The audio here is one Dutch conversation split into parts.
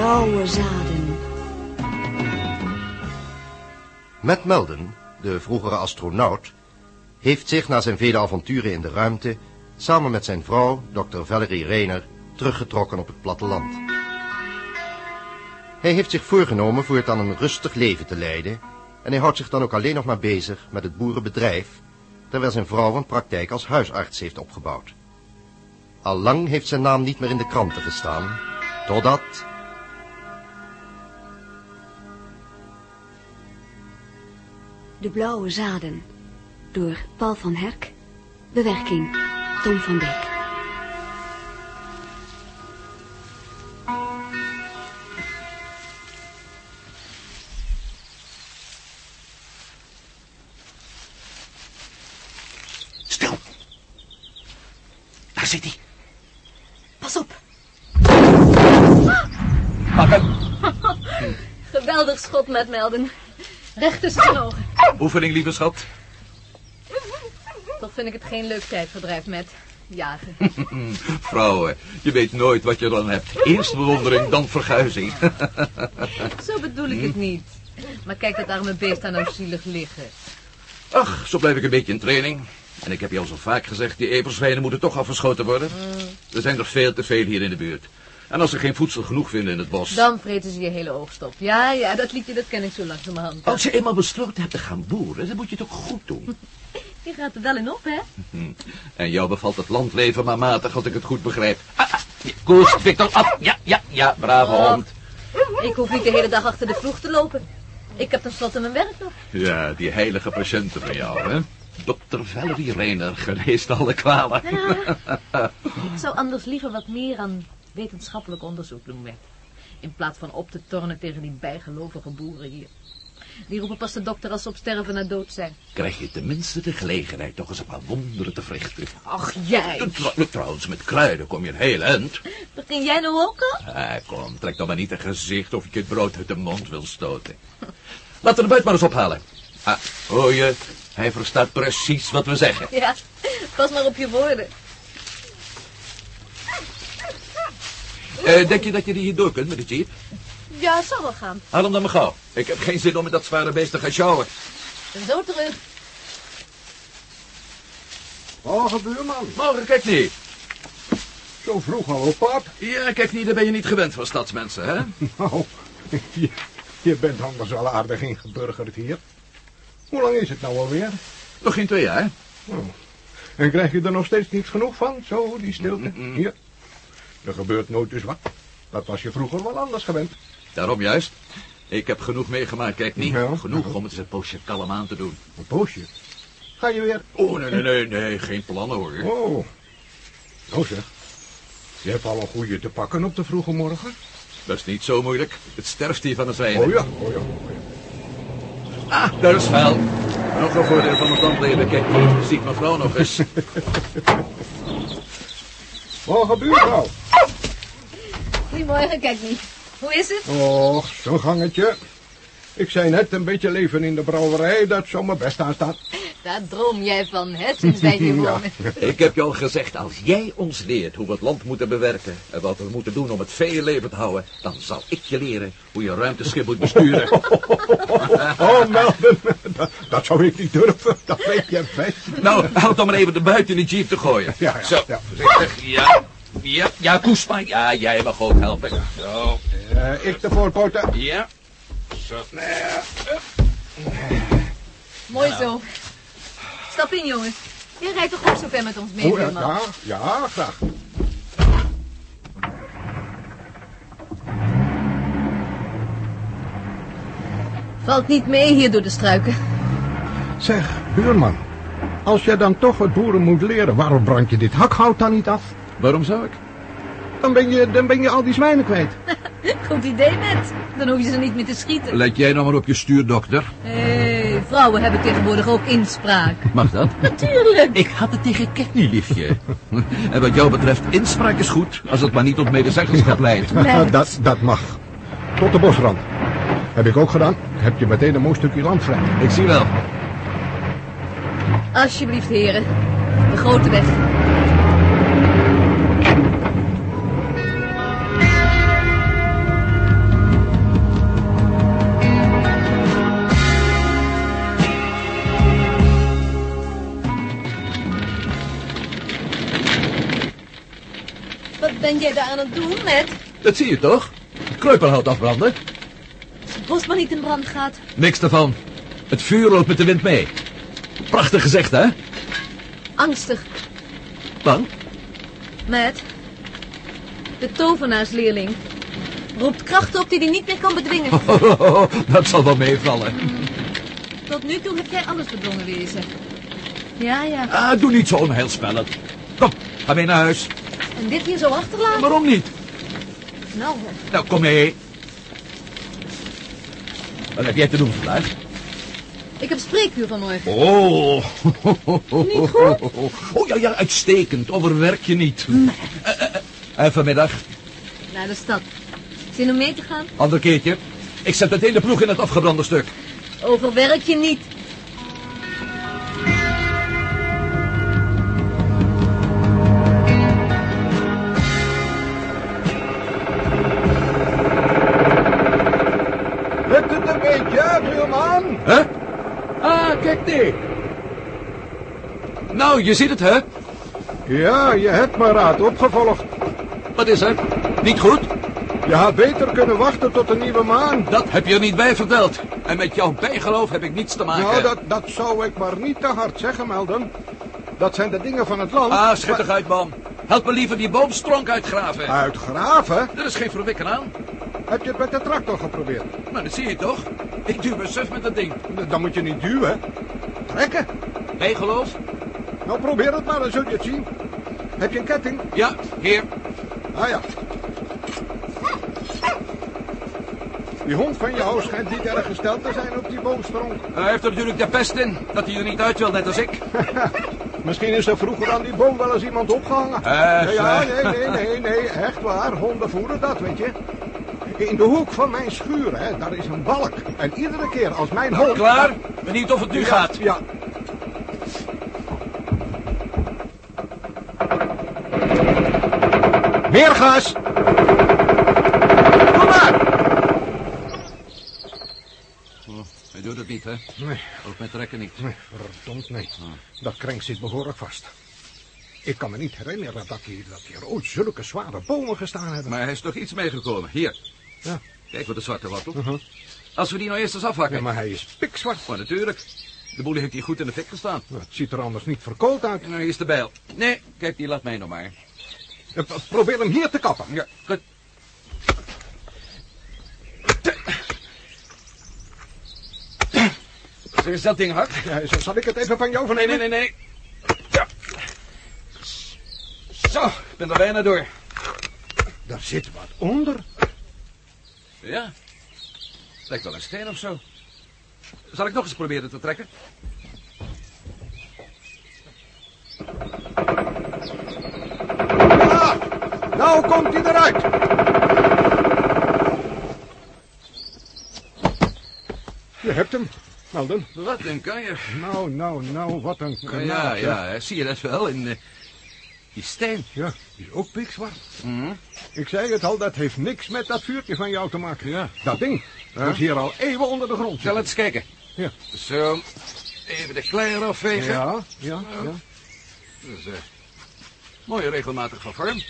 blauwe zaden. Matt Melden, de vroegere astronaut, heeft zich na zijn vele avonturen in de ruimte samen met zijn vrouw, Dr. Valerie Rayner, teruggetrokken op het platteland. Hij heeft zich voorgenomen voortaan een rustig leven te leiden en hij houdt zich dan ook alleen nog maar bezig met het boerenbedrijf, terwijl zijn vrouw een praktijk als huisarts heeft opgebouwd. Al lang heeft zijn naam niet meer in de kranten gestaan, totdat... De blauwe zaden. Door Paul van Herk. Bewerking Tom van Beek. Stil. Daar zit hij. Pas op. Pak hem. Geweldig schot met Melden. Recht tussen zijn ogen. Oefening, lieve schat. Toch vind ik het geen leuk tijdverdrijf met jagen. Vrouwen, je weet nooit wat je dan hebt. Eerst bewondering, dan verguizing. Zo bedoel ik het niet. Maar kijk dat arme beest daar nou zielig liggen. Ach, zo blijf ik een beetje in training. En ik heb je al zo vaak gezegd, die everzwijnen moeten toch afgeschoten worden. Er zijn er veel te veel hier in de buurt. En als ze geen voedsel genoeg vinden in het bos... Dan vreten ze je hele oogst op. Ja, ja, dat liedje dat ken ik zo langzamerhand. Als je eenmaal besloten hebt te gaan boeren, dan moet je het ook goed doen. Je gaat er wel in op, hè? En jou bevalt het landleven maar matig, als ik het goed begrijp. Ah, ah, Koos, Victor, af. Ja, ja, ja, brave Oh. hond. Ik hoef niet de hele dag achter de vloeg te lopen. Ik heb tenslotte mijn werk nog. Ja, die heilige patiënten van jou, hè? Dokter Valerie Reiner geneest alle kwalen. Ik zou anders liever wat meer aan wetenschappelijk onderzoek doen, Bert. In plaats van op te tornen tegen die bijgelovige boeren hier. Die roepen pas de dokter als ze op sterven na dood zijn. Krijg je tenminste de gelegenheid nog eens een paar wonderen te verrichten. Ach, jij. Trouw- Trouwens, met kruiden kom je een heel eind. Begin jij nou ook al? Ah, kom, trek dan maar niet een gezicht of je het brood uit de mond wil stoten. Laten we de buit maar eens ophalen. Ah, hoor je? Hij verstaat precies wat we zeggen. Ja, pas maar op je woorden. Eh, denk je dat je die hier door kunt met de jeep? Ja, zal wel gaan. Haal hem dan maar gauw. Ik heb geen zin om met dat zware beest te gaan sjouwen. En zo terug. Morgen, buurman. Morgen, kijk niet. Zo vroeg al op pad. Ja, kijk niet, daar ben je niet gewend van stadsmensen, hè? Nou, je, je bent anders wel aardig ingeburgerd hier. Hoe lang is het nou alweer? Nog geen twee jaar. En krijg je er nog steeds niet genoeg van? Zo, die stilte. Hier. Er gebeurt nooit dus wat. Dat was je vroeger wel anders gewend. Daarom juist. Ik heb genoeg meegemaakt, kijk niet. Ja. Genoeg om het eens een poosje kalm aan te doen. Een poosje. Ga je weer? Oh, nee, nee, nee, nee, geen plannen hoor. Oh. Nou zeg. Je hebt al een goede te pakken op de vroege morgen. Dat is niet zo moeilijk. Het sterft hier van het rijden. Oh ja, oh ja. Oh ja. Ah, daar is vuil. Nog een voordeel van het landleven. Kijk, ziet mevrouw nog eens. Morgen, buurvrouw. Goedemorgen, kijk niet. Hoe is het? Och, zo'n gangetje. Ik zei net, een beetje leven in de brouwerij, dat zou me best aanstaan. Daar droom jij van, hè, sinds wij hier Ja. wonen. Ik heb je al gezegd, als jij ons leert hoe we het land moeten bewerken... en wat we moeten doen om het vee leven te houden... dan zal ik je leren hoe je een ruimteschip moet besturen. Oh, Melvin, dat, dat zou ik niet durven, dat weet je best. nou, houd dan maar even de buiten in de jeep te gooien. Ja, ja, Zo, ja. voorzichtig. Ja, ja, ja. Ja, jij mag ook helpen. Zo, Eh, ik de voorpoten. ja. Zo. Mooi zo. Stap in, jongen. Je rijdt toch ook zo ver met ons mee, Oh, ja, buurman? ja, ja, graag. Valt niet mee hier door de struiken. Zeg, buurman, als jij dan toch het boeren moet leren, waarom brand je dit hakhout dan niet af? Waarom zou ik? Dan ben je, dan ben je al die zwijnen kwijt. Goed idee, met. Dan hoef je ze niet meer te schieten. Let jij nou maar op je stuur, dokter. Hé, vrouwen hebben tegenwoordig ook inspraak. Mag dat? Natuurlijk. Ik had het tegen Kenny, liefje. En wat jou betreft, inspraak is goed, als het maar niet tot medezeggenschap leidt. Nee. dat, dat mag. Tot de bosrand. Heb ik ook gedaan. Heb je meteen een mooi stukje land vrij. Ik zie wel. Alsjeblieft, heren. De grote weg. Ben jij daar aan het doen, met? Dat zie je toch? Kruiperhout afbranden. Bos maar niet in brand gaat. Niks daarvan. Het vuur loopt met de wind mee. Prachtig gezegd, hè? Angstig, Dan? met. De tovenaarsleerling. Roept krachten op die hij niet meer kan bedwingen. dat zal wel meevallen. Tot nu toe heb jij alles bedwongen wezen. Ja, ja. Ah, doe niet zo onheilspellend. Kom, ga mee naar huis. En dit hier zo achterlaten? Waarom niet? Nou, hè. Nou, kom mee. Wat heb jij te doen vandaag? ik heb spreekuur vanmorgen. Oh. Niet goed? Oh ja, ja, uitstekend. Overwerk je niet. Eh, eh, eh. En vanmiddag, Naar de stad. Zin om mee te gaan? ander keertje. Ik zet het hele ploeg in het afgebrande stuk. Overwerk je niet. Nou, je ziet het, hè? Ja, je hebt mijn raad opgevolgd. Wat is er? Niet goed? Je had beter kunnen wachten tot de nieuwe maan. Dat heb je er niet bij verteld. En met jouw bijgeloof heb ik niets te maken. Nou, dat, dat zou ik maar niet te hard zeggen, Melden. Dat zijn de dingen van het land. Ah, schittig uit, man. Help me liever die boomstronk uitgraven. Uitgraven? Er is geen verwikken aan. Heb je het met de tractor geprobeerd? Maar dat zie je toch? Ik duw suf met dat ding. Dan moet je niet duwen. Trekken. Bijgeloof? Nou, probeer het maar, dan zul je het zien. Heb je een ketting? Ja, hier. Ah ja. Die hond van jou schijnt niet erg gesteld te zijn op die boomstronk. Hij heeft er natuurlijk de pest in. Dat hij er niet uit wil, net als ik. Misschien is er vroeger aan die boom wel eens iemand opgehangen. Eh, ja, nee, nee, nee, nee, echt waar. Honden voeren dat, weet je. In de hoek van mijn schuur, hè, daar is een balk. En iedere keer als mijn hond... Klaar? Benieuwd of het nu Ja, gaat. Ja. Meer gas! Kom maar! Hij doet het niet, hè? Nee, Ook met trekken niet. nee, verdomd nee. Dat krenk zit behoorlijk vast. Ik kan me niet herinneren dat hier, dat hier ooit zulke zware bomen gestaan hebben. Maar hij is toch iets meegekomen. Hier. Ja. Kijk wat de zwarte wortel. Mhm. Als we die nou eerst eens afhakken. Ja, maar hij is pikzwart. Maar natuurlijk. De boel heeft hier goed in de fik gestaan. Nou, het ziet er anders niet verkoold uit. Nou, hier is de bijl. Nee, kijk, die laat mij nog maar. Probeer hem hier te kappen. Ja, goed. Zeg eens dat ding hard. Ja, zo- zal ik het even van jou Nee, vernemen? nee, nee, nee. Ja. Zo, ik ben er bijna door. Daar zit wat onder. Ja. Lijkt wel een steen of zo. Zal ik nog eens proberen te trekken? Ah, nou komt hij eruit. Je hebt hem, Melden. Wat een kanjer. Nou, nou, nou, wat een Ja, kanaal. ja, ja, hè, zie je dat wel? In eh, die steen. Ja, is ook pikzwart. Mhm. Ik zei het al, dat heeft niks met dat vuurtje van jou te maken. Ja. Dat ding Ja. moet hier al eeuwen onder de grond Zal eens kijken. Ja. Zo. Even de klei eraf vegen. Ja, ja, ja. Dus, eh, mooi regelmatig van vorm.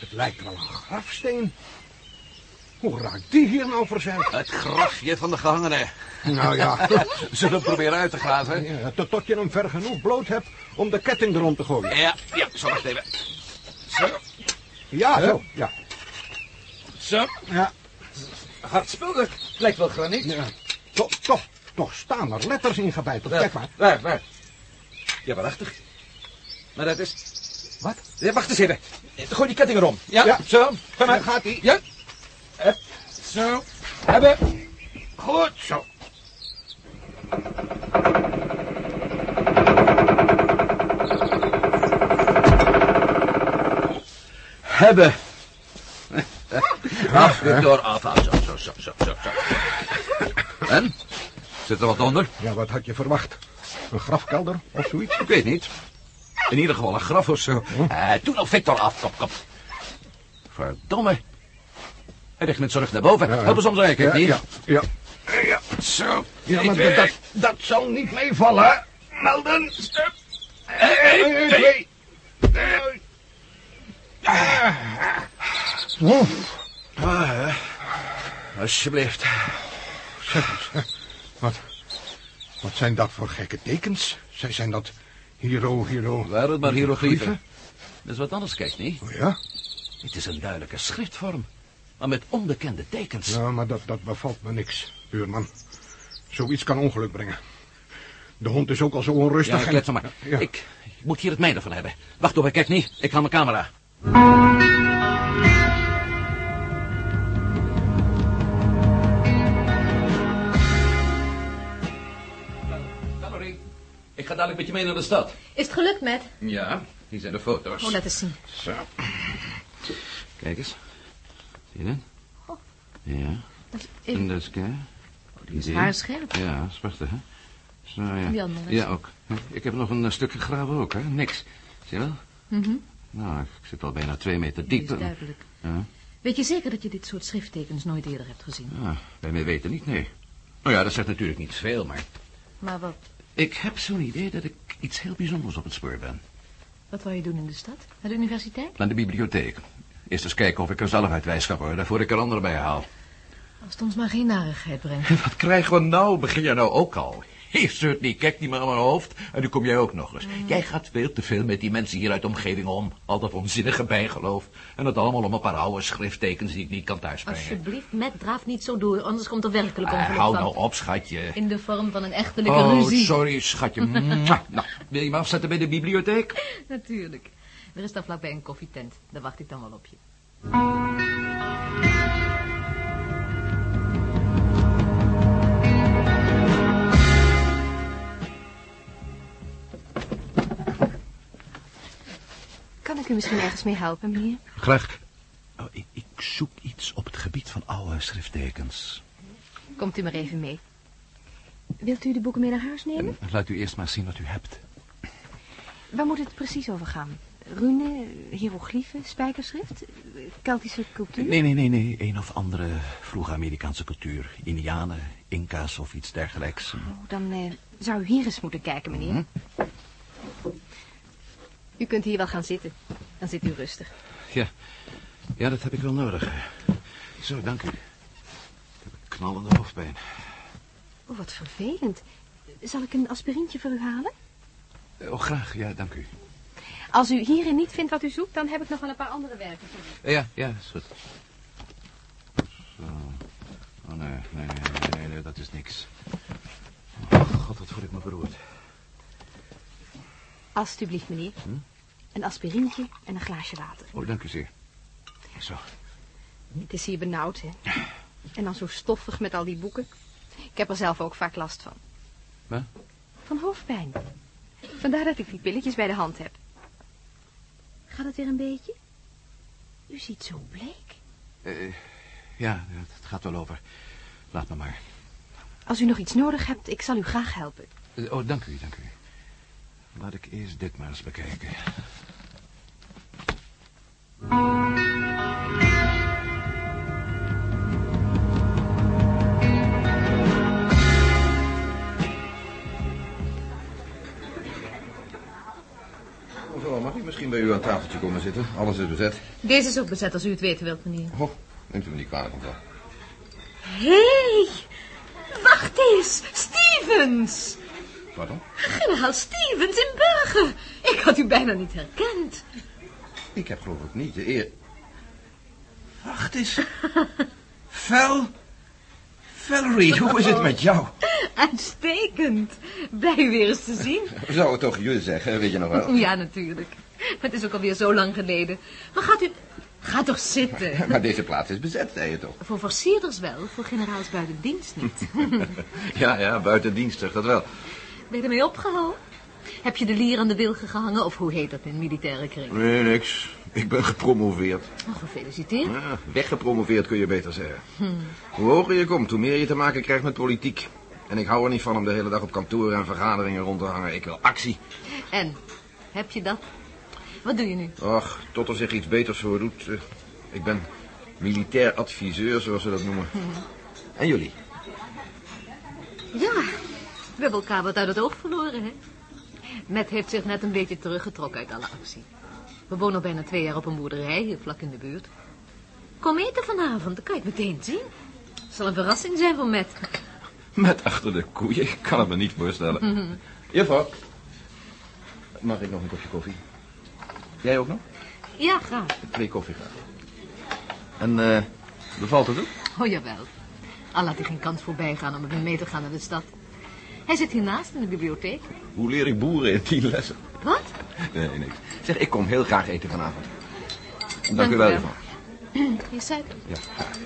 Het lijkt wel een grafsteen. Hoe raakt die hier nou verzeild? Het grafje van de gehangene. Nou ja, Zullen we proberen uit te graven? ja, tot, tot je hem ver genoeg bloot hebt om de ketting erom te gooien. Ja, ja, zo wacht even. Zo, Ja, zo. Ja. zo. Ja. Hard spul, dat lijkt wel graniet. ja. Toch, toch, toch staan er letters ingebeiteld. Kijk maar. Waar, waar? Ja, waarachtig. Maar dat is... Wat? Ja, wacht eens even. Gooi die ketting erom. Ja, Ja. zo. Kom maar. Daar gaat hij. Ja. Zo. Hebben. Goed zo. Hebben. Af, door, af, af, zo, zo, zo, zo, zo. En? Zit er wat onder? Ja, wat had je verwacht? Een grafkelder of zoiets? Ik weet niet. In ieder geval een graf of zo. Eh, doe nou Victor af, kom, kom. Verdomme. Hij ligt met rug naar boven. Ja, ja. Help eens omdraaien, kijk ja, niet. ja, ja. Ja, Zo. Ja, maar dat, dat, dat zal niet meevallen. hè? Melden. Eén, Eén, twee. Ah, alsjeblieft. Wat, wat zijn dat voor gekke tekens? Zij zijn dat hero, hero... Waren het maar hieroglyphen? Dat is wat anders, kijk niet. Oh ja? Het is een duidelijke schriftvorm. Maar met onbekende tekens. Ja, maar dat, dat bevalt me niks, buurman. Zoiets kan ongeluk brengen. De hond is ook al zo onrustig. Ja, en- klets maar. Ja. Ik, ik moet hier het mijne van hebben. Wacht op, kijk niet. Ik ga mijn camera. Valerie, ik ga dadelijk met je mee naar de stad. Is het gelukt, Matt? Ja, hier zijn de foto's. Oh, laat eens zien. Zo. Kijk eens. Zie je dat? Ja. Dat is even... dat is kijk. Die is haarscherp. Ja, dat is prachtig, hè? Zo, ja. Die andere. Ja, ook. Ik heb nog een eh, stuk gegraven ook, hè? Niks. Zie je wel? Mhm. Nou, ik zit al bijna twee meter Die diep. is duidelijk. Ja, Weet je zeker dat je dit soort schrifttekens nooit eerder hebt gezien? ja, bij mij weten niet, nee. Nou ja, dat zegt natuurlijk niet veel, maar... Maar wat, Ik heb zo'n idee dat ik iets heel bijzonders op het spoor ben. wat wou je doen in de stad? Naar de universiteit? Naar de bibliotheek. Eerst eens kijken of ik er zelf uit wijs ga worden, voor ik er anderen bij haal. Als het ons maar geen narigheid brengt. Wat krijgen we nou? Begin jij nou ook al? Hé, zult niet, kijk niet meer aan mijn hoofd. En nu kom jij ook nog eens. Jij gaat veel te veel met die mensen hier uit de omgeving om. Al dat onzinnige bijgeloof. En dat allemaal om een paar oude schrifttekens die ik niet kan thuisbrengen. Alsjeblieft, Matt, draaf niet zo door, anders komt er werkelijk Ah, ongeluk hou nou op, schatje. In de vorm van een echtelijke Oh, ruzie. sorry, schatje. Nou, wil je me afzetten bij de bibliotheek? Natuurlijk. Er is daar vlakbij een koffietent. Daar wacht ik dan wel op je. Kan ik u misschien ergens mee helpen, meneer? Graag. Oh, ik, ik zoek iets op het gebied van oude schrifttekens. Komt u maar even mee. Wilt u de boeken mee naar huis nemen? En laat u eerst maar zien wat u hebt. Waar moet het precies over gaan? Rune, hieroglyphen, spijkerschrift, Keltische cultuur? Nee, nee, nee, nee. Een of andere vroege Amerikaanse cultuur. Indianen, Inca's of iets dergelijks. Oh, dan eh, zou u hier eens moeten kijken, meneer. U kunt hier wel gaan zitten. Dan zit u rustig. Ja. ja, dat heb ik wel nodig. Zo, dank u. Ik heb een knallende hoofdpijn. Oh, wat vervelend. Zal ik een aspirintje voor u halen? Oh, graag. Ja, dank u. Als u hierin niet vindt wat u zoekt, dan heb ik nog wel een paar andere werken voor u. Ja, ja, is goed. Zo. Oh, nee, nee, nee, nee, nee, dat is niks. Oh, god, wat voel ik me beroerd. Alsjeblieft, meneer. Een aspirintje en een glaasje water. Oh, dank u zeer. Zo. Het is hier benauwd, hè? En dan zo stoffig met al die boeken. Ik heb er zelf ook vaak last van. Wat? Van hoofdpijn. Vandaar dat ik die pilletjes bij de hand heb. Gaat het weer een beetje? U ziet zo bleek. Eh, ja, het gaat wel over. Laat me maar. Als u nog iets nodig hebt, ik zal u graag helpen. Eh, Oh, dank u, dank u. Laat ik eerst dit maar eens bekijken. Mag ik misschien bij u aan het tafeltje komen zitten? Alles is bezet. Deze is ook bezet als u het weten wilt, meneer. Oh, neemt u me niet kwalijk, mevrouw. Hé, hey, wacht eens. Stevens. Pardon? Generaal Stevens in Burger. Ik had u bijna niet herkend. Ik heb geloof ik niet de eer... Wacht eens. Vel. Valerie, hoe is het met jou? Uitstekend. Blij u weer eens te zien. We zouden toch jullie zeggen, weet je nog wel? Ja, natuurlijk. Maar het is ook alweer zo lang geleden. Maar gaat u... Ga toch zitten. Maar deze plaats is bezet, zei je toch? Voor versierders wel, voor generaals buiten dienst niet. Ja, ja, buitendienstig, dat wel. Ben je ermee opgehouden? Heb je de lier aan de wilgen gehangen, of hoe heet dat in militaire kring? Nee, niks. Ik ben gepromoveerd. Oh, gefeliciteerd. Ja, weggepromoveerd kun je beter zeggen. Hoe hoger je komt, hoe meer je te maken krijgt met politiek. En ik hou er niet van om de hele dag op kantoor en vergaderingen rond te hangen. Ik wil actie. En, heb je dat? Wat doe je nu? Och, tot er zich iets beters voor doet. eh, Ik ben militair adviseur, zoals ze dat noemen. En jullie? Ja, we hebben elkaar wat uit het oog verloren, hè? Met heeft zich net een beetje teruggetrokken uit alle actie. We wonen al bijna twee jaar op een boerderij, hier vlak in de buurt. Kom eten vanavond, dan kan je het meteen zien. Het zal een verrassing zijn voor Matt. Met achter de koeien, ik kan het me niet voorstellen. Juffrouw, mag ik nog een kopje koffie? Jij ook nog? Ja, graag. Twee koffie graag. En eh, bevalt het ook? Oh, jawel. Al laat hij geen kans voorbij gaan om met me mee te gaan naar de stad. Hij zit hiernaast in de bibliotheek. Hoe leer ik boeren in tien lessen? Wat? Nee, niks. Zeg, ik kom heel graag eten vanavond. Dank, Dank u wel, juffrouw. Hier suiker. Ja, graag.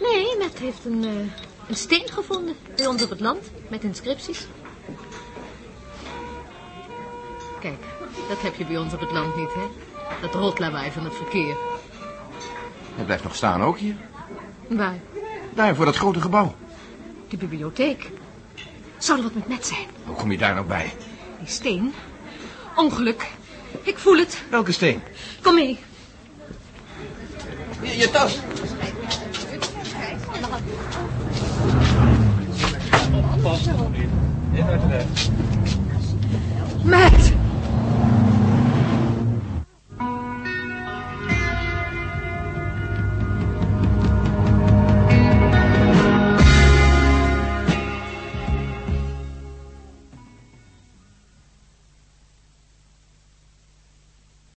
Nee, Matt heeft een, eh, een steen gevonden bij ons op het land. Met inscripties. Kijk, dat heb je bij ons op het land niet, hè? Dat rotlawaai van het verkeer. Hij blijft nog staan ook hier. Waar? Daar, voor dat grote gebouw. De bibliotheek. Zou er wat met Matt zijn? Hoe kom je daar nou bij? Die steen? Ongeluk. Ik voel het. Welke steen? Kom mee. Je, je tas. Matt!